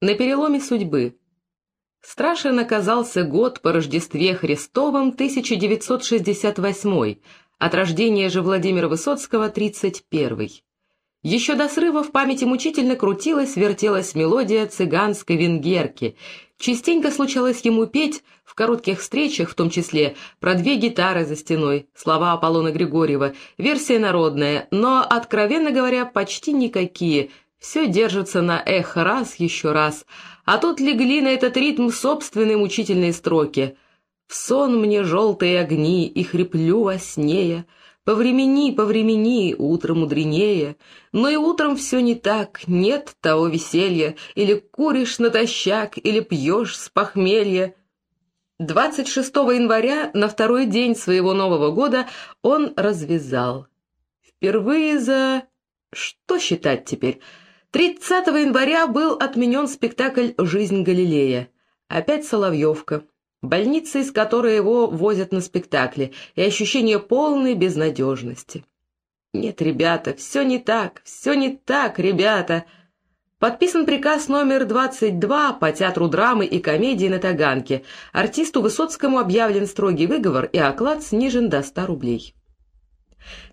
На переломе судьбы. Страшен оказался год по Рождестве Христовом 1968 от рождения же Владимира Высоцкого 31 Еще до срыва в памяти мучительно крутилась, вертелась мелодия цыганской венгерки. Частенько случалось ему петь, в коротких встречах, в том числе, про две гитары за стеной, слова Аполлона Григорьева, версия народная, но, откровенно говоря, почти никакие – все держится на эх раз, еще раз, а тут легли на этот ритм собственные мучительные строки. «В сон мне желтые огни, и хриплю во сне Повремени, повремени, утро мудренее, но и утром все не так, нет того веселья, или куришь натощак, или пьешь с похмелья». 26 января, на второй день своего Нового года, он развязал. Впервые за... Что считать теперь? 30 января был отменен спектакль «Жизнь Галилея». Опять Соловьевка. Больница, из которой его возят на спектакли, и ощущение полной безнадежности. Нет, ребята, все не так, все не так, ребята. Подписан приказ номер 22 по театру драмы и комедии на Таганке. Артисту Высоцкому объявлен строгий выговор, и оклад снижен до 100 рублей.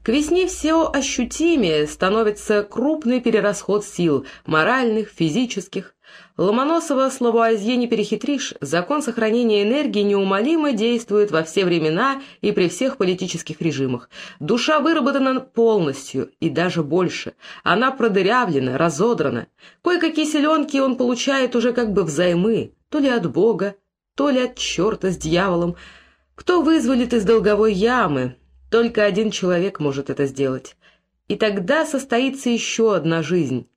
К весне все ощутимее становится крупный перерасход сил, моральных, физических. Ломоносова с Лавуазье не перехитришь, закон сохранения энергии неумолимо действует во все времена и при всех политических режимах. Душа выработана полностью и даже больше. Она продырявлена, разодрана. Кое-какие селенки он получает уже как бы взаймы, то ли от Бога, то ли от черта с дьяволом. Кто вызволит из долговой ямы, только один человек может это сделать. И тогда состоится еще одна жизнь.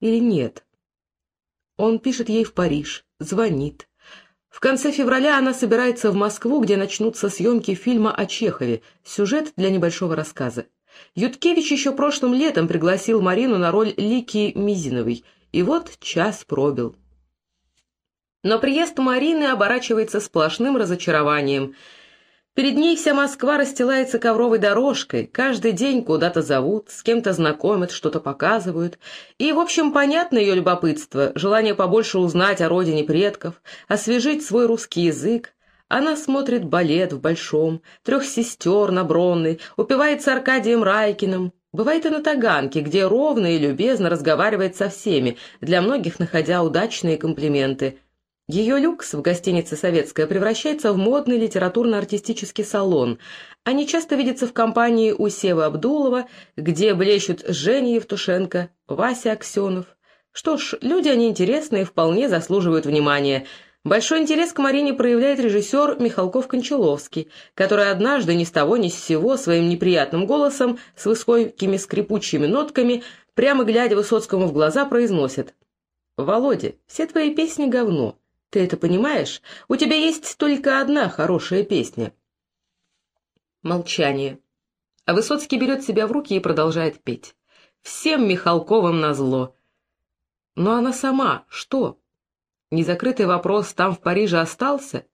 Или нет? Он пишет ей в Париж, звонит. В конце февраля она собирается в Москву, где начнутся съемки фильма о Чехове, сюжет для небольшого рассказа. Юткевич еще прошлым летом пригласил Марину на роль Лики Мизиновой, и вот час пробил. Но приезд Марины оборачивается сплошным разочарованием – Перед ней вся Москва расстилается ковровой дорожкой, каждый день куда-то зовут, с кем-то знакомят, что-то показывают. И, в общем, понятно ее любопытство, желание побольше узнать о родине предков, освежить свой русский язык. Она смотрит балет в Большом, трех сестер на Бронной, упивается Аркадием Райкиным. Бывает и на Таганке, где ровно и любезно разговаривает со всеми, для многих находя удачные комплименты – ее люкс в гостинице «Советская» превращается в модный литературно-артистический салон. Они часто видятся в компании у Севы Абдулова, где блещут Женя Евтушенко, Вася Аксенов. Что ж, люди они интересные вполне заслуживают внимания. Большой интерес к Марине проявляет режиссер Михалков-Кончаловский, который однажды ни с того ни с сего своим неприятным голосом с высокими скрипучими нотками, прямо глядя Высоцкому в глаза, произносит «Володя, все твои песни говно». Ты это понимаешь? У тебя есть только одна хорошая песня. Молчание. А Высоцкий берет себя в руки и продолжает петь. Всем Михалковым назло. Но она сама что? Незакрытый вопрос там в Париже остался?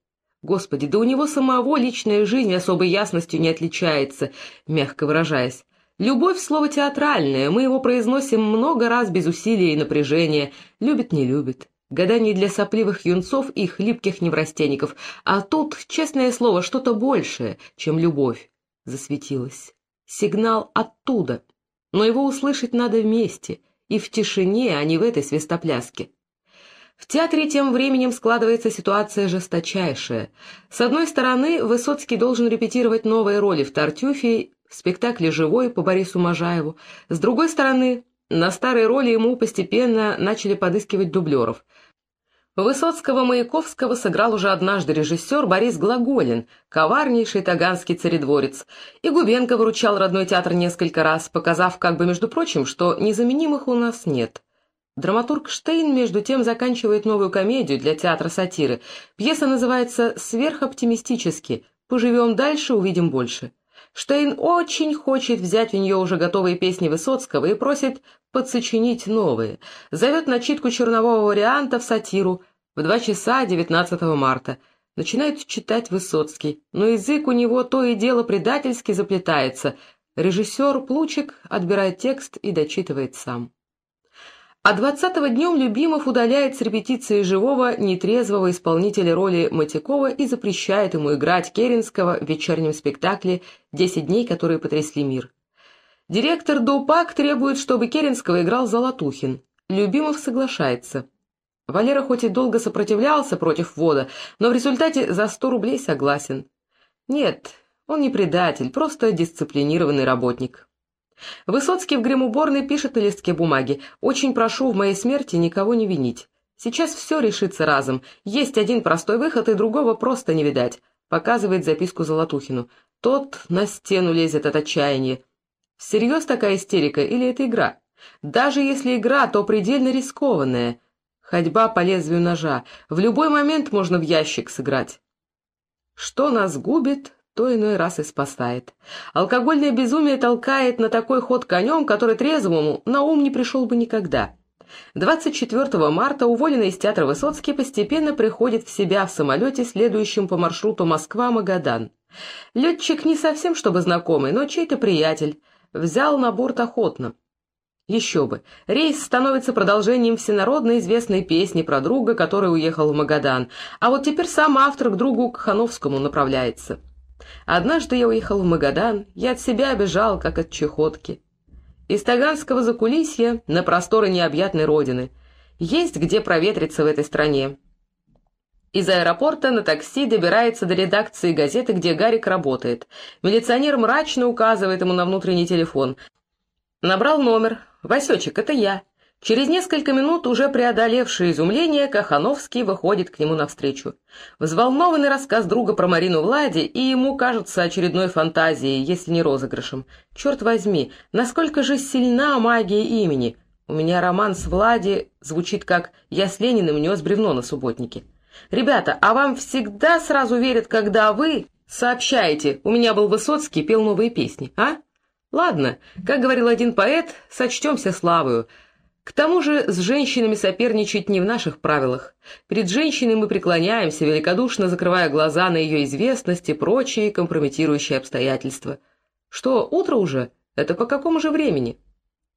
Господи, да у него самого личная жизнь особой ясностью не отличается, мягко выражаясь. Любовь — слово театральное, мы его произносим много раз без усилия и напряжения. Любит, Гадание для сопливых юнцов и хлипких неврастенников, а тут, честное слово, что-то большее, чем любовь, засветилось. Сигнал оттуда, но его услышать надо вместе, и в тишине, а не в этой свистопляске. В театре тем временем складывается ситуация жесточайшая. С одной стороны, Высоцкий должен репетировать новые роли в «Тартюфе», в спектакле «Живой» по Борису Можаеву. С другой стороны, на старые роли ему постепенно начали подыскивать дублеров. Высоцкого Маяковского сыграл уже однажды режиссер Борис Глаголин, коварнейший таганский царедворец, и Губенко выручал родной театр несколько раз, показав, как бы, между прочим, что незаменимых у нас нет. Драматург Штейн, между тем, заканчивает новую комедию для театра сатиры. Пьеса называется «Сверхоптимистически». Поживем дальше, увидим больше. Штейн очень хочет взять у нее уже готовые песни Высоцкого и просит подсочинить новые. Зовет на читку чернового варианта в сатиру в два часа 19 марта. Начинает читать Высоцкий, но язык у него то и дело предательски заплетается. Режиссер Плучик отбирает текст и дочитывает сам. А двадцатого днем Любимов удаляет с репетиции живого, нетрезвого исполнителя роли Матякова и запрещает ему играть Керенского в вечернем спектакле «Десять дней, которые потрясли мир». Директор Дупак требует, чтобы Керенского играл Золотухин. Любимов соглашается. Валера хоть и долго сопротивлялся против ввода, но в результате за сто рублей согласен. Нет, он не предатель, просто дисциплинированный работник. Высоцкий в гримуборной пишет на листке бумаги «Очень прошу в моей смерти никого не винить. Сейчас все решится разом. Есть один простой выход, и другого просто не видать», — показывает записку Золотухину. Тот на стену лезет от отчаяния. Всерьез такая истерика или это игра? Даже если игра, то предельно рискованная. Ходьба по лезвию ножа. В любой момент можно в ящик сыграть. Что нас губит, то иной раз и спасает. Алкогольное безумие толкает на такой ход конем, который трезвому на ум не пришел бы никогда. 24 марта уволенный из театра Высоцкий постепенно приходит в себя в самолете, следующем по маршруту Москва-Магадан. Летчик не совсем чтобы знакомый, но чей-то приятель. Взял на борт охотно. Еще бы, рейс становится продолжением всенародно известной песни про друга, который уехал в Магадан, а вот теперь сам автор к другу Кахановскому направляется. Однажды я уехал в Магадан, я от себя бежал, как от чехотки. Из Таганского закулисья на просторы необъятной родины. Есть где проветриться в этой стране. Из аэропорта на такси добирается до редакции газеты, где Гарик работает. Милиционер мрачно указывает ему на внутренний телефон. Набрал номер. «Васечек, это я». Через несколько минут, уже преодолевшее изумление, Кахановский выходит к нему навстречу. Взволнованный рассказ друга про Марину Влади и ему кажется очередной фантазией, если не розыгрышем. Черт возьми, насколько же сильна магия имени. У меня роман с Влади звучит как «Я с Лениным нес бревно на субботнике». «Ребята, а вам всегда сразу верят, когда вы сообщаете, у меня был Высоцкий, пел новые песни, а? Ладно, как говорил один поэт, сочтемся славою». К тому же с женщинами соперничать не в наших правилах. Перед женщиной мы преклоняемся, великодушно закрывая глаза на ее известность и прочие компрометирующие обстоятельства. Что, утро уже? Это по какому же времени?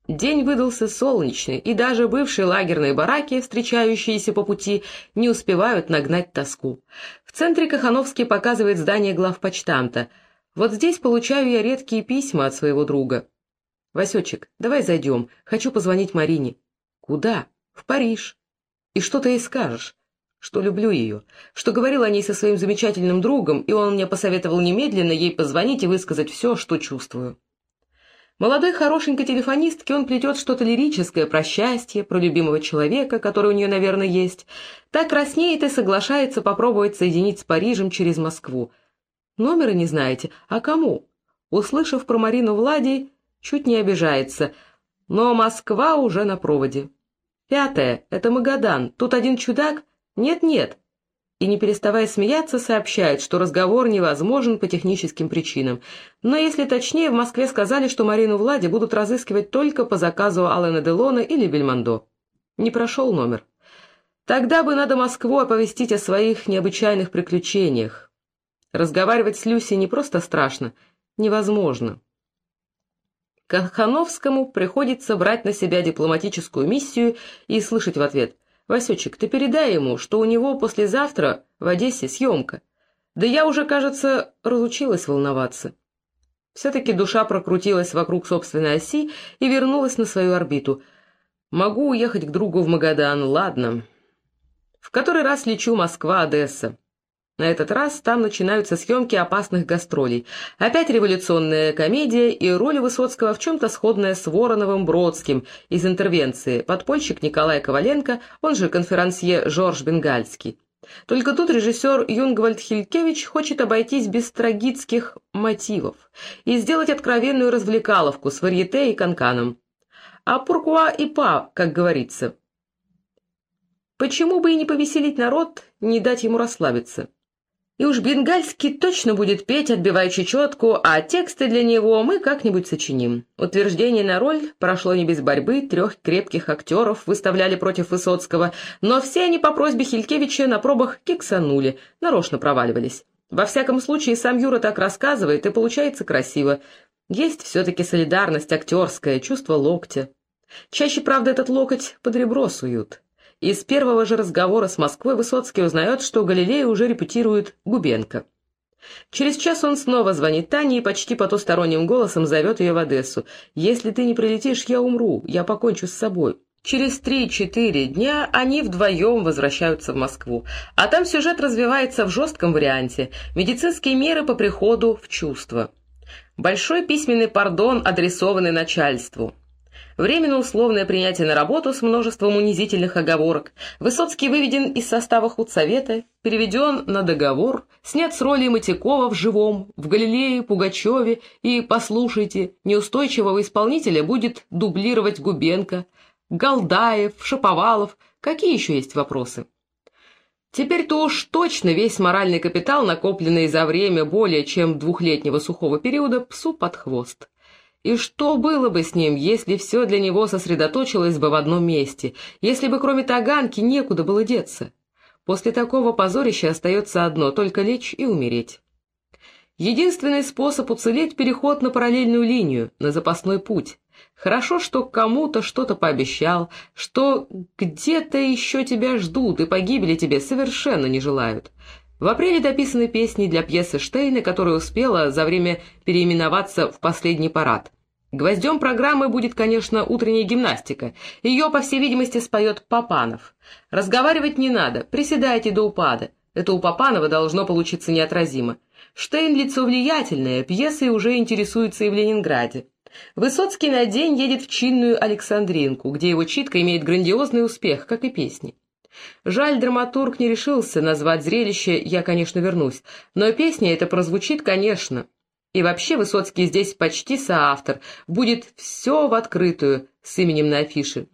День выдался солнечный, и даже бывшие лагерные бараки, встречающиеся по пути, не успевают нагнать тоску. В центре Кахановский показывает здание главпочтамта. Вот здесь получаю я редкие письма от своего друга. «Васечек, давай зайдем, хочу позвонить Марине». «Куда?» «В Париж». «И что ты ей скажешь?» «Что люблю ее, что говорил о ней со своим замечательным другом, и он мне посоветовал немедленно ей позвонить и высказать все, что чувствую». Молодой хорошенькой телефонистке он плетет что-то лирическое про счастье, про любимого человека, который у нее, наверное, есть. Так краснеет и соглашается попробовать соединить с Парижем через Москву. Номера не знаете? А кому? Услышав про Марину Влади, чуть не обижается. Но Москва уже на проводе. Пятое — это Магадан. Тут один чудак? Нет-нет, и, не переставая смеяться, сообщает, что разговор невозможен по техническим причинам. Но, если точнее, в Москве сказали, что Марину Влади будут разыскивать только по заказу Алена Делона или Бельмондо. Не прошел номер. Тогда бы надо Москву оповестить о своих необычайных приключениях. Разговаривать с Люси не просто страшно, невозможно. Кахановскому приходится брать на себя дипломатическую миссию и слышать в ответ Васечек, ты передай ему, что у него послезавтра в Одессе съемка. Да я уже, кажется, разучилась волноваться. Все-таки душа прокрутилась вокруг собственной оси и вернулась на свою орбиту. Могу уехать к другу в Магадан, ладно. В который раз лечу Москва-Одесса. На этот раз там начинаются съемки опасных гастролей. Опять революционная комедия и роль Высоцкого в чем-то сходная с Вороновым Бродским из интервенции. Подпольщик Николай Коваленко, он же конферансье Жорж Бенгальский. Только тут режиссер Юнгвальд Хилькевич хочет обойтись без трагических мотивов и сделать откровенную развлекаловку с варьете и канканом. А пуркуа и па, как говорится. Почему бы и не повеселить народ, не дать ему расслабиться? И уж Бенгальский точно будет петь, отбивая чечетку, а тексты для него мы как-нибудь сочиним. Утверждение на роль прошло не без борьбы, трех крепких актеров выставляли против Высоцкого, но все они по просьбе Хилькевича на пробах киксанули, нарочно проваливались. Во всяком случае, сам Юра так рассказывает, и получается красиво. Есть все-таки солидарность актерская, чувство локтя. Чаще, правда, этот локоть под ребро суют. Из первого же разговора с Москвой Высоцкий узнает, что Галилея уже репетирует Губенко. Через час он снова звонит Тане и почти потусторонним голосом зовет ее в Одессу. «Если ты не прилетишь, я умру, я покончу с собой». Через три-четыре дня они вдвоем возвращаются в Москву, а там сюжет развивается в жестком варианте «Медицинские меры по приходу в чувство». Большой письменный пардон, адресованный начальству. Временно-условное принятие на работу с множеством унизительных оговорок. Высоцкий выведен из состава худсовета, переведен на договор, снят с роли Матякова в «Живом», в «Галилее», Пугачеве и, послушайте, неустойчивого исполнителя будет дублировать Губенко, Галдаев, Шаповалов. Какие еще есть вопросы? Теперь-то уж точно весь моральный капитал, накопленный за время более чем двухлетнего сухого периода, псу под хвост. И что было бы с ним, если все для него сосредоточилось бы в одном месте, если бы кроме таганки некуда было деться? После такого позорища остается одно — только лечь и умереть. Единственный способ уцелеть — переход на параллельную линию, на запасной путь. Хорошо, что кому-то что-то пообещал, что где-то еще тебя ждут и погибели тебе совершенно не желают. В апреле дописаны песни для пьесы Штейна, которая успела за время переименоваться в последний парад. Гвоздем программы будет, конечно, утренняя гимнастика. Ее, по всей видимости, споет Папанов. Разговаривать не надо, приседайте до упада. Это у Папанова должно получиться неотразимо. Штейн — лицо влиятельное, пьесой уже интересуется и в Ленинграде. Высоцкий на день едет в чинную Александринку, где его читка имеет грандиозный успех, как и песни. Жаль, драматург не решился назвать зрелище «Я, конечно, вернусь», но песня эта прозвучит, конечно. И вообще Высоцкий здесь почти соавтор, будет все в открытую с именем на афише.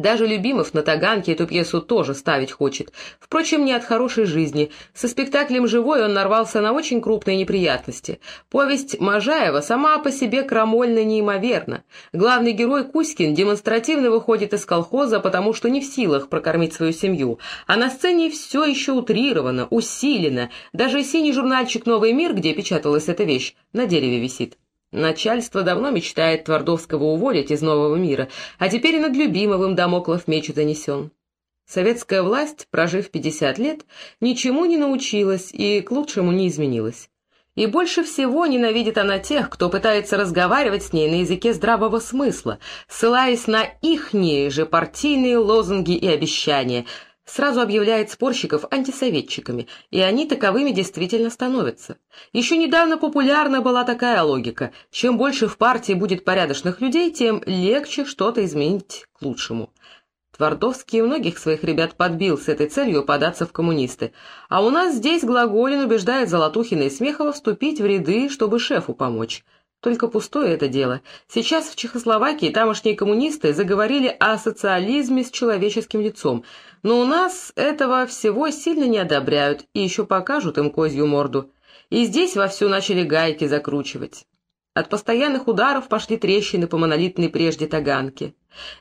Даже Любимов на Таганке эту пьесу тоже ставить хочет. Впрочем, не от хорошей жизни. Со спектаклем «Живой» он нарвался на очень крупные неприятности. Повесть Можаева сама по себе крамольно неимоверна. Главный герой Кузькин демонстративно выходит из колхоза, потому что не в силах прокормить свою семью. А на сцене все еще утрировано, усилено. Даже синий журнальчик «Новый мир», где печаталась эта вещь, на дереве висит. Начальство давно мечтает Твардовского уволить из нового мира, а теперь и над Любимовым Дамоклов меч занесен. Советская власть, прожив 50 лет, ничему не научилась и к лучшему не изменилась. И больше всего ненавидит она тех, кто пытается разговаривать с ней на языке здравого смысла, ссылаясь на ихние же партийные лозунги и обещания – сразу объявляет спорщиков антисоветчиками, и они таковыми действительно становятся. Еще недавно популярна была такая логика. Чем больше в партии будет порядочных людей, тем легче что-то изменить к лучшему. Твардовский многих своих ребят подбил с этой целью податься в коммунисты. А у нас здесь Глаголин убеждает Золотухина и Смехова вступить в ряды, чтобы шефу помочь. Только пустое это дело. Сейчас в Чехословакии тамошние коммунисты заговорили о социализме с человеческим лицом, но у нас этого всего сильно не одобряют и еще покажут им козью морду. И здесь вовсю начали гайки закручивать. От постоянных ударов пошли трещины по монолитной прежде таганке.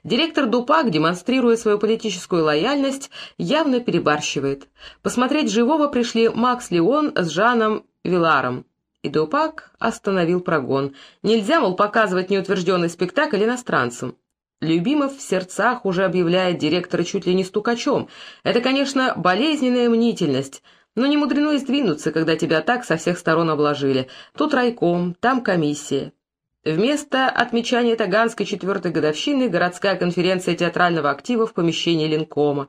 Директор Дупак, демонстрируя свою политическую лояльность, явно перебарщивает. Посмотреть живого пришли Макс Леон с Жаном Виларом. И Дупак остановил прогон. Нельзя, мол, показывать неутвержденный спектакль иностранцам. Любимов в сердцах уже объявляет директора чуть ли не стукачом. Это, конечно, болезненная мнительность, но не мудрено и сдвинуться, когда тебя так со всех сторон обложили. Тут райком, там комиссия. Вместо отмечания Таганской четвертой годовщины городская конференция театрального актива в помещении Ленкома.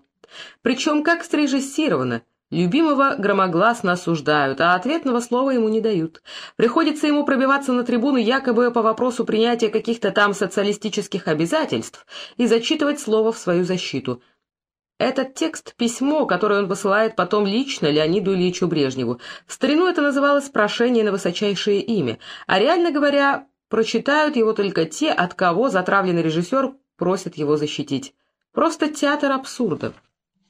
Причем как срежиссировано, Любимого громогласно осуждают, а ответного слова ему не дают. Приходится ему пробиваться на трибуну якобы по вопросу принятия каких-то там социалистических обязательств и зачитывать слово в свою защиту. Этот текст — письмо, которое он посылает потом лично Леониду Ильичу Брежневу. В старину это называлось «прошение на высочайшее имя», а реально говоря, прочитают его только те, от кого затравленный режиссер просит его защитить. Просто театр абсурда.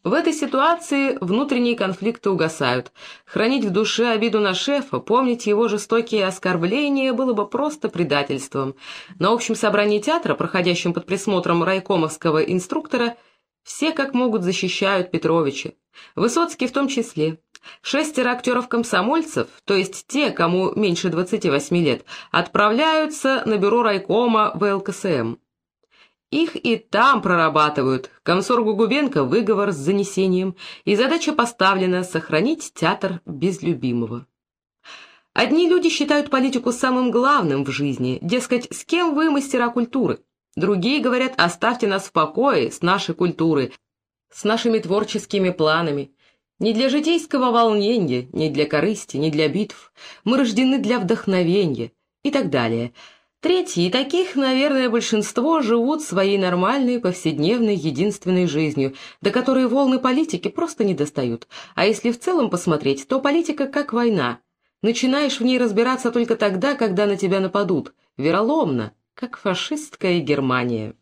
В этой ситуации внутренние конфликты угасают. Хранить в душе обиду на шефа, помнить его жестокие оскорбления было бы просто предательством. На общем собрании театра, проходящем под присмотром райкомовского инструктора, все как могут защищают Петровича. Высоцкий в том числе. Шестеро актеров-комсомольцев, то есть те, кому меньше 28 лет, отправляются на бюро райкома в ЛКСМ. Их и там прорабатывают. Комсоргу Губенко выговор с занесением, и задача поставлена — сохранить театр без любимого. Одни люди считают политику самым главным в жизни, дескать, с кем вы мастера культуры. Другие говорят, оставьте нас в покое с нашей культурой, с нашими творческими планами. Не для житейского волнения, не для корысти, не для битв. Мы рождены для вдохновения и так далее — Третьи, и таких, наверное, большинство, живут своей нормальной, повседневной, единственной жизнью, до которой волны политики просто не достают. А если в целом посмотреть, то политика как война. Начинаешь в ней разбираться только тогда, когда на тебя нападут. Вероломно, как фашистская Германия.